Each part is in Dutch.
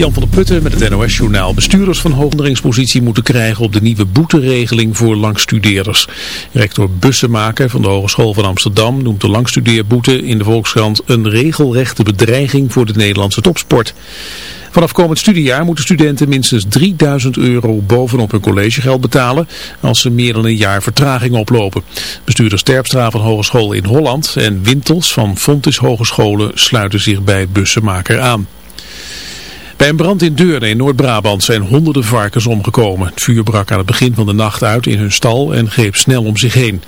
Jan van der Putten met het NOS-journaal. Bestuurders van hoogonderingspositie moeten krijgen op de nieuwe boeteregeling voor langstudeerders. Rector Bussemaker van de Hogeschool van Amsterdam noemt de langstudeerboete in de Volkskrant een regelrechte bedreiging voor de Nederlandse topsport. Vanaf komend studiejaar moeten studenten minstens 3000 euro bovenop hun collegegeld betalen als ze meer dan een jaar vertraging oplopen. Bestuurder Sterpstra van Hogeschool in Holland en Wintels van Fontis Hogescholen sluiten zich bij Bussemaker aan. Bij een brand in Deurne in Noord-Brabant zijn honderden varkens omgekomen. Het vuur brak aan het begin van de nacht uit in hun stal en greep snel om zich heen.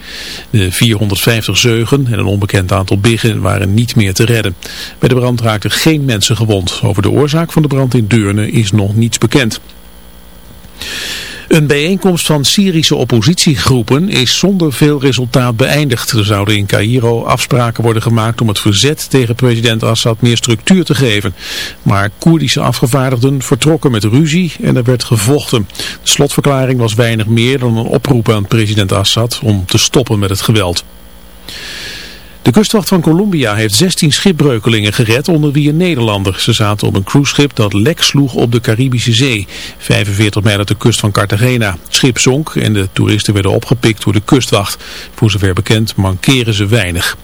De 450 zeugen en een onbekend aantal biggen waren niet meer te redden. Bij de brand raakten geen mensen gewond. Over de oorzaak van de brand in Deurne is nog niets bekend. Een bijeenkomst van Syrische oppositiegroepen is zonder veel resultaat beëindigd. Er zouden in Cairo afspraken worden gemaakt om het verzet tegen president Assad meer structuur te geven. Maar Koerdische afgevaardigden vertrokken met ruzie en er werd gevochten. De slotverklaring was weinig meer dan een oproep aan president Assad om te stoppen met het geweld. De kustwacht van Colombia heeft 16 schipbreukelingen gered, onder wie een Nederlander. Ze zaten op een cruiseschip dat lek sloeg op de Caribische Zee, 45 mijl uit de kust van Cartagena. Het schip zonk en de toeristen werden opgepikt door de kustwacht. Voor zover bekend mankeren ze weinig.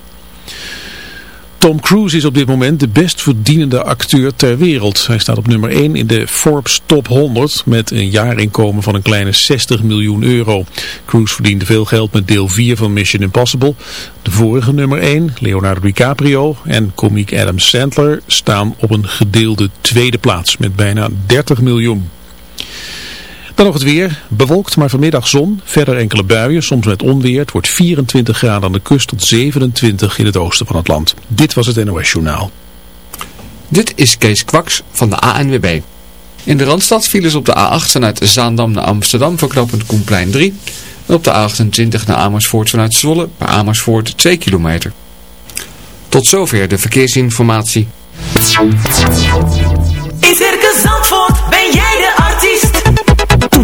Tom Cruise is op dit moment de best verdienende acteur ter wereld. Hij staat op nummer 1 in de Forbes Top 100 met een jaarinkomen van een kleine 60 miljoen euro. Cruise verdiende veel geld met deel 4 van Mission Impossible. De vorige nummer 1, Leonardo DiCaprio en komiek Adam Sandler staan op een gedeelde tweede plaats met bijna 30 miljoen. Dan nog het weer. Bewolkt, maar vanmiddag zon. Verder enkele buien, soms met onweer. Het wordt 24 graden aan de kust tot 27 in het oosten van het land. Dit was het NOS Journaal. Dit is Kees Kwaks van de ANWB. In de Randstad vielen ze op de A8 vanuit Zaandam naar Amsterdam verknopend Koenplein 3. En op de A28 naar Amersfoort vanuit Zwolle bij Amersfoort 2 kilometer. Tot zover de verkeersinformatie. In Circus Zandvoort ben jij de artiest.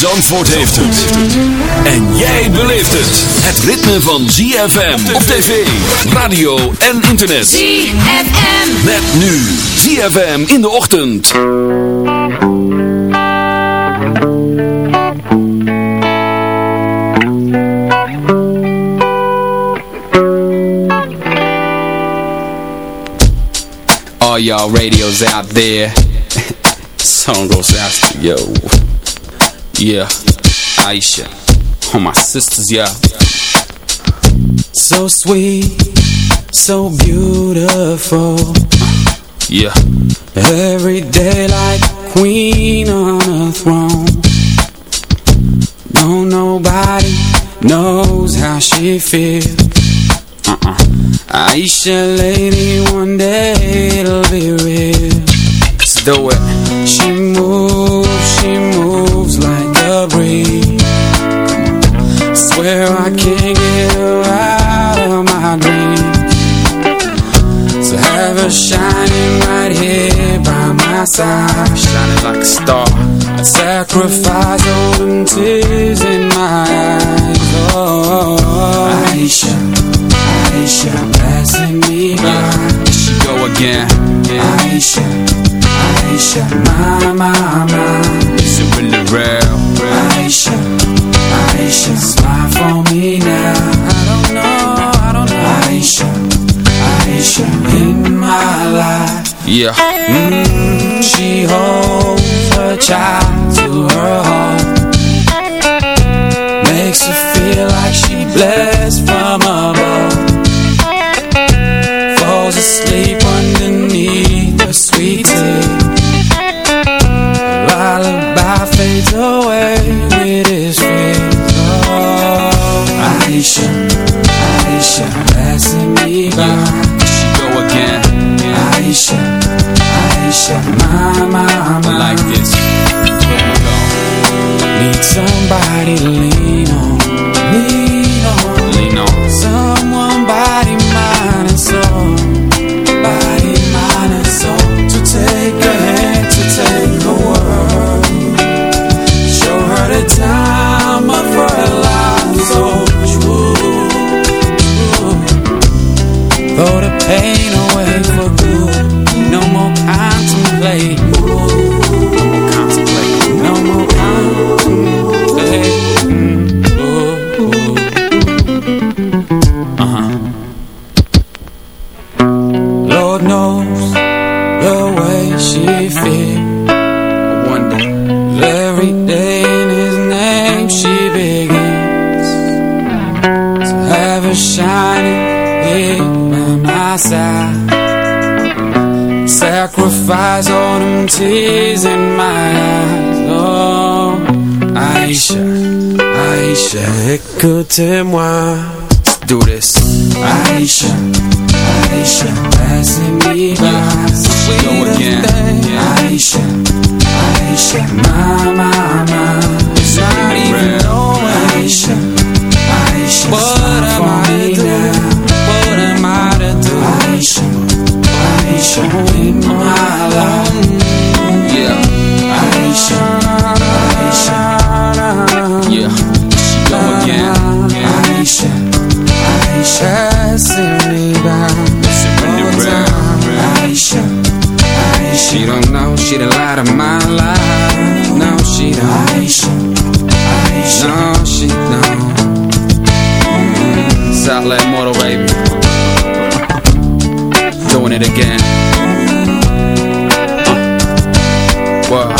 Zandvoort heeft het. En jij beleeft het. Het ritme van ZFM op tv, radio en internet. ZFM. Met nu ZFM in de ochtend. All y'all radios out there. Song goes out to yo. Yeah, Aisha. All my sisters, yeah. So sweet, so beautiful. Yeah. Every day like queen on a throne. No, nobody knows how she feels. Uh-uh. Aisha, lady, one day it'll be real. Let's do it. She Swear I can't get out of my dreams. So have her shining right here by my side, shining like a star. I sacrifice all them tears in my eyes. Oh, Aisha, Aisha, passing me by. Here she go again. Aisha, Aisha, my, my, my. Is it Aisha, smile for me now. I don't know, I don't know. Aisha, Aisha, in my life. Yeah. Mm, she holds her child to her heart. Makes her feel like she blessed from above. Falls asleep underneath her sweet tears. Aisha, passing me by. She go again. Yeah. Aisha, Aisha, my, my, my. Like this. Need somebody to lean on tears in my eyes Oh, Aisha, Aisha Écoutez-moi. Do this. Aisha, Aisha Passing me by A lot of my life. No, she don't. Aisha, Aisha. No, she don't. Mm. Southland Motor, baby. Doing it again. Uh, Wow.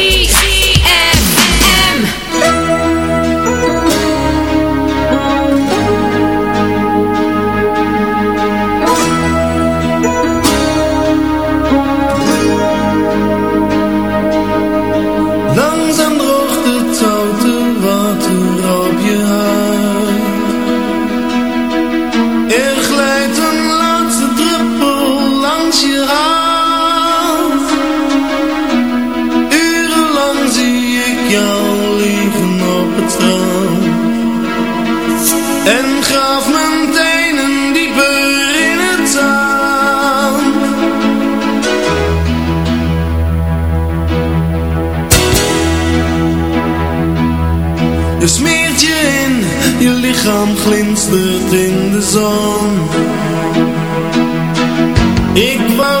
Ik lichaam glinstert in de zon. Ik wou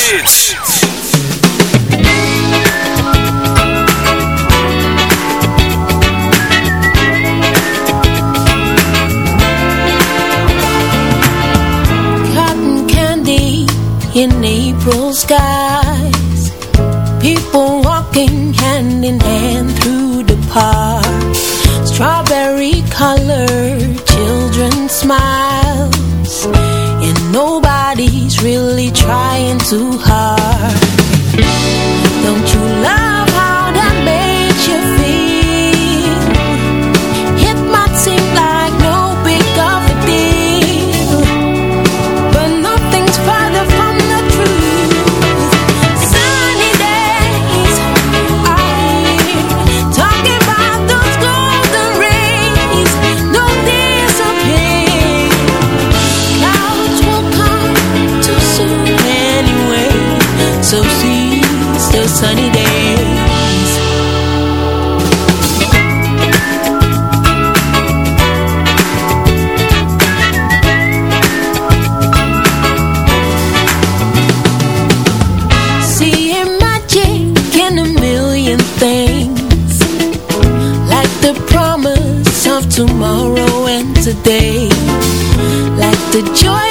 joy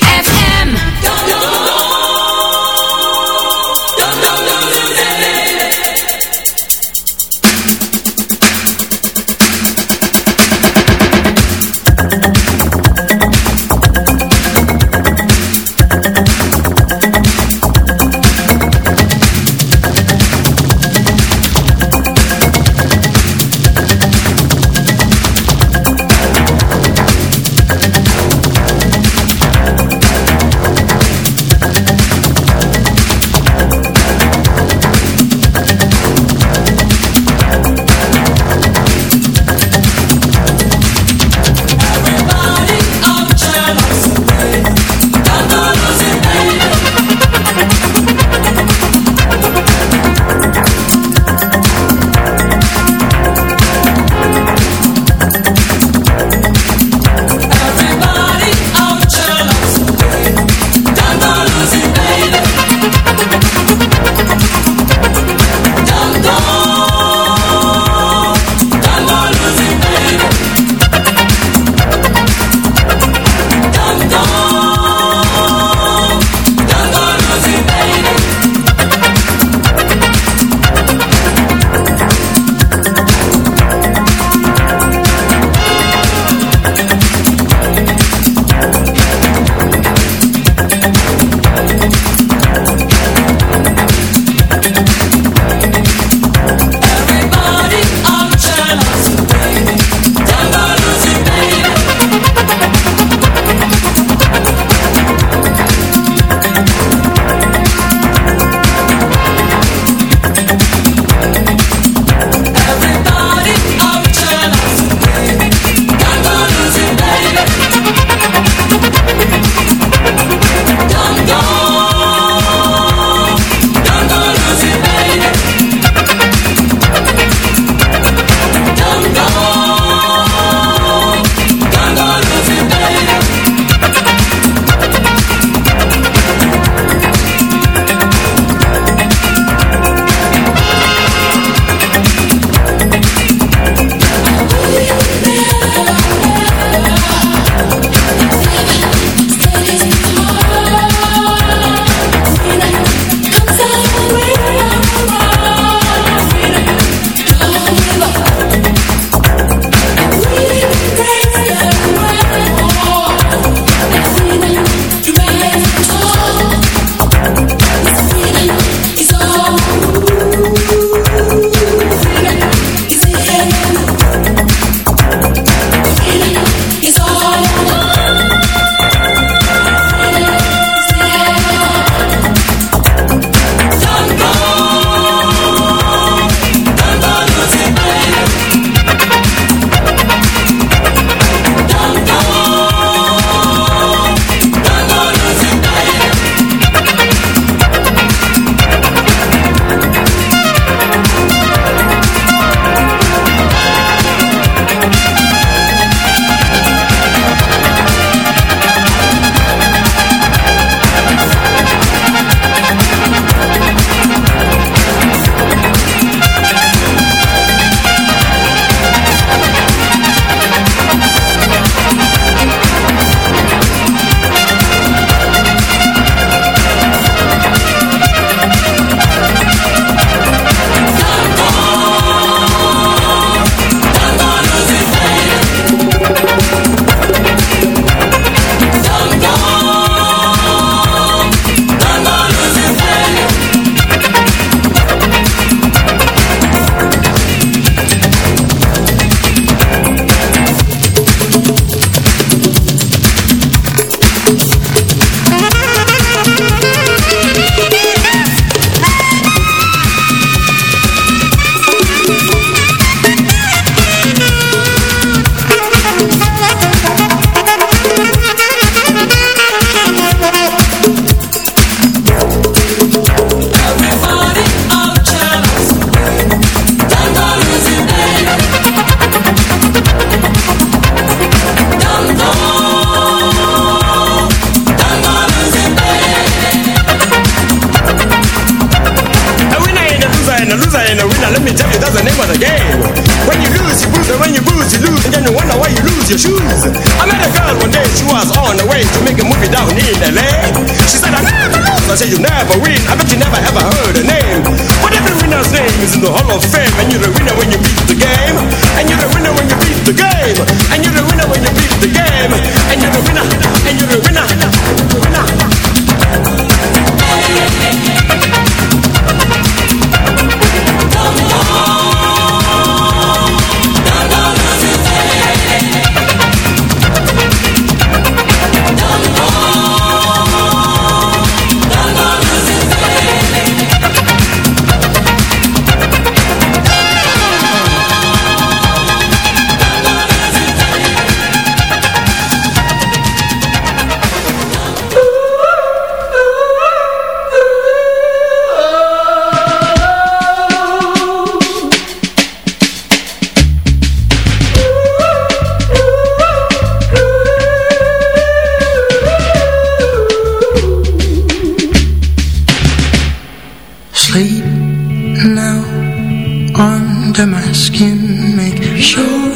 under my skin Make sure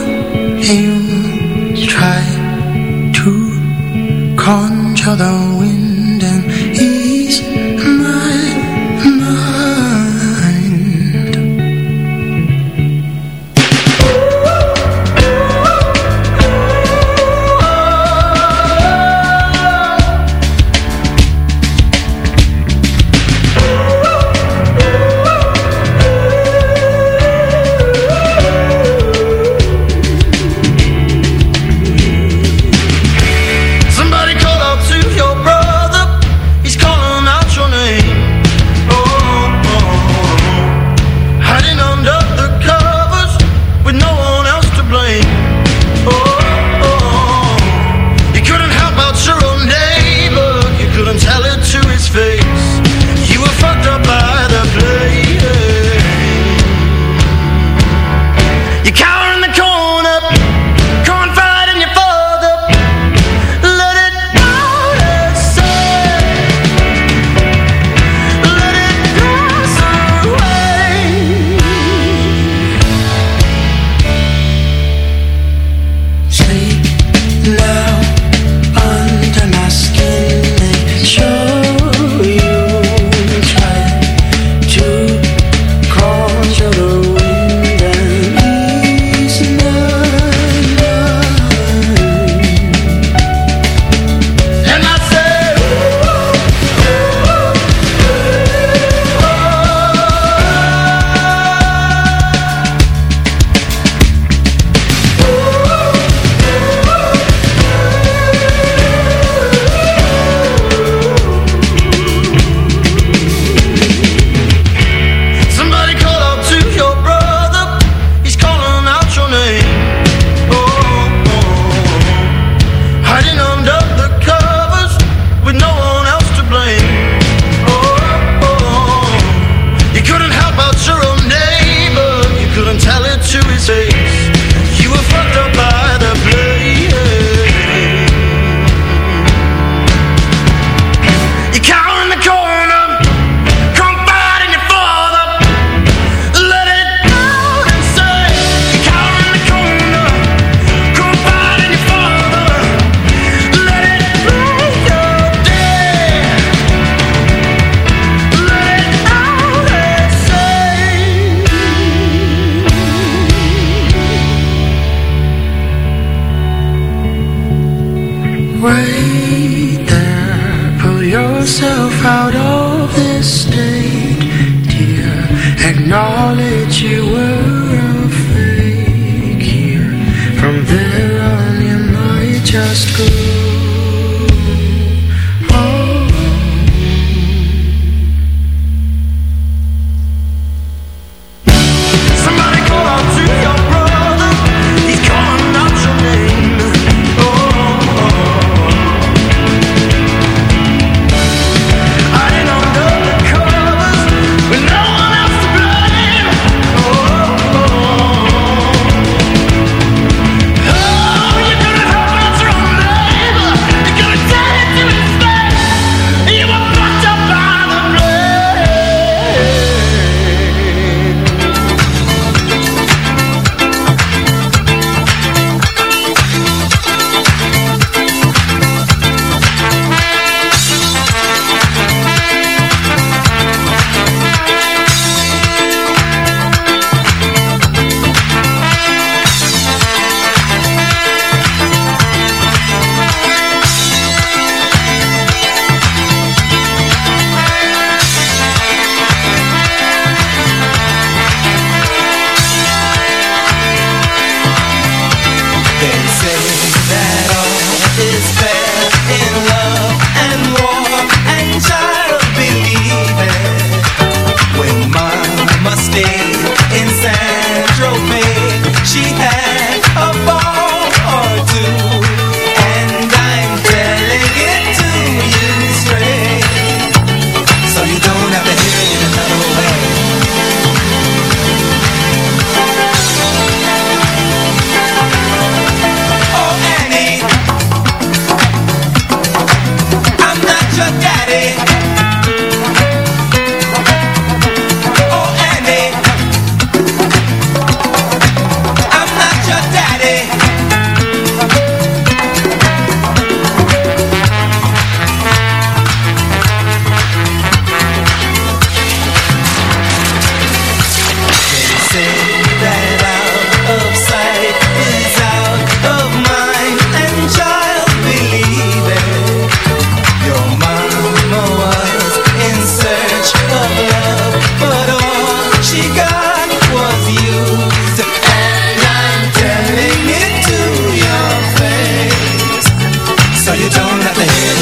you try to conjure the wind and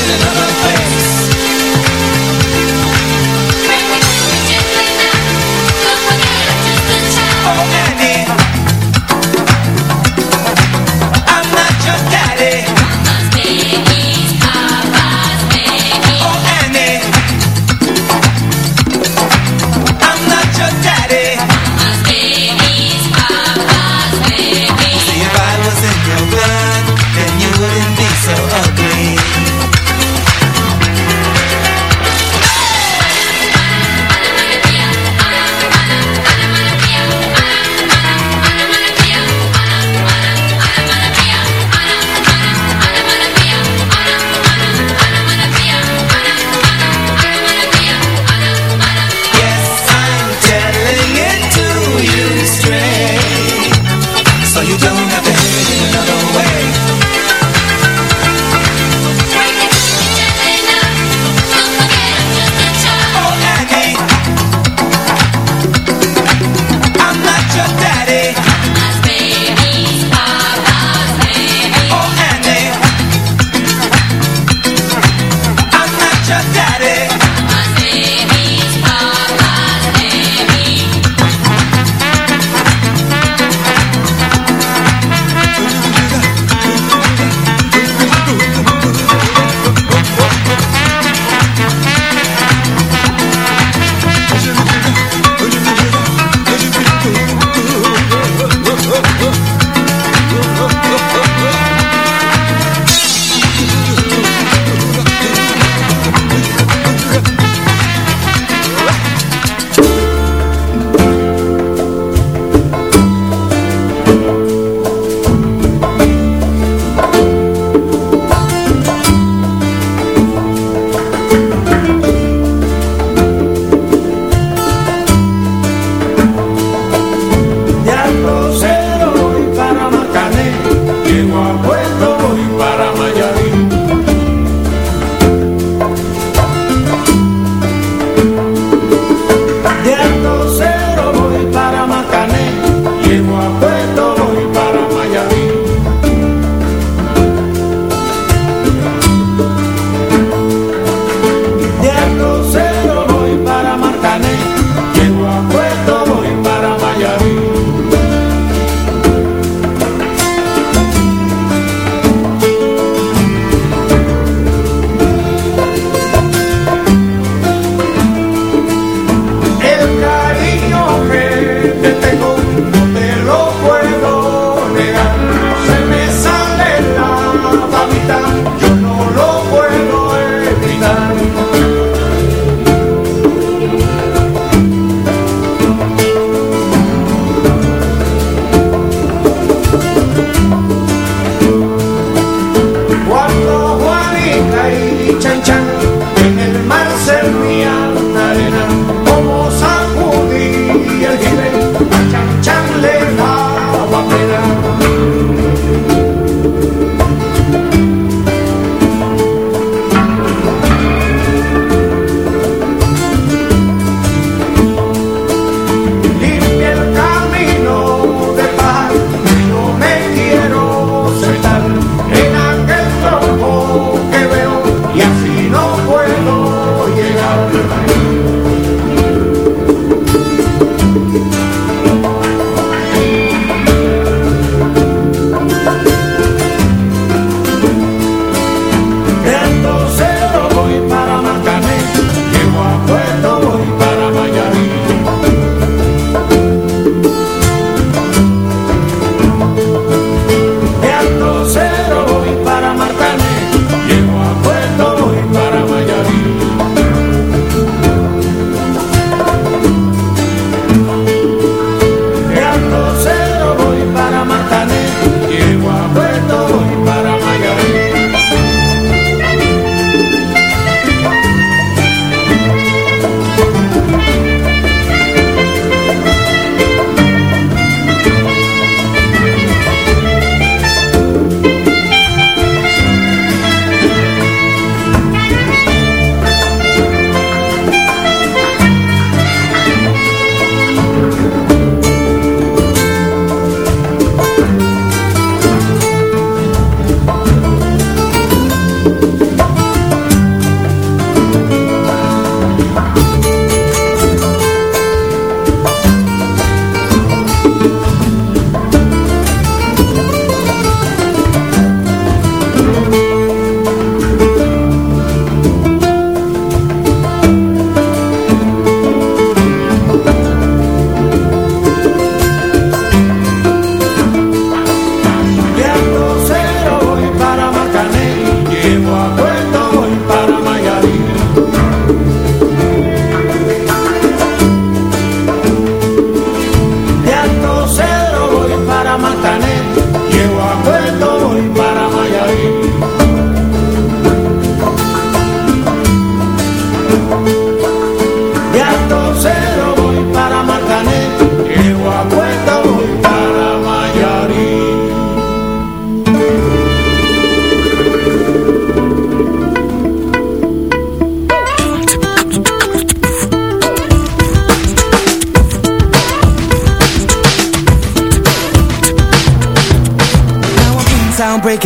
another thing.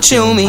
chill me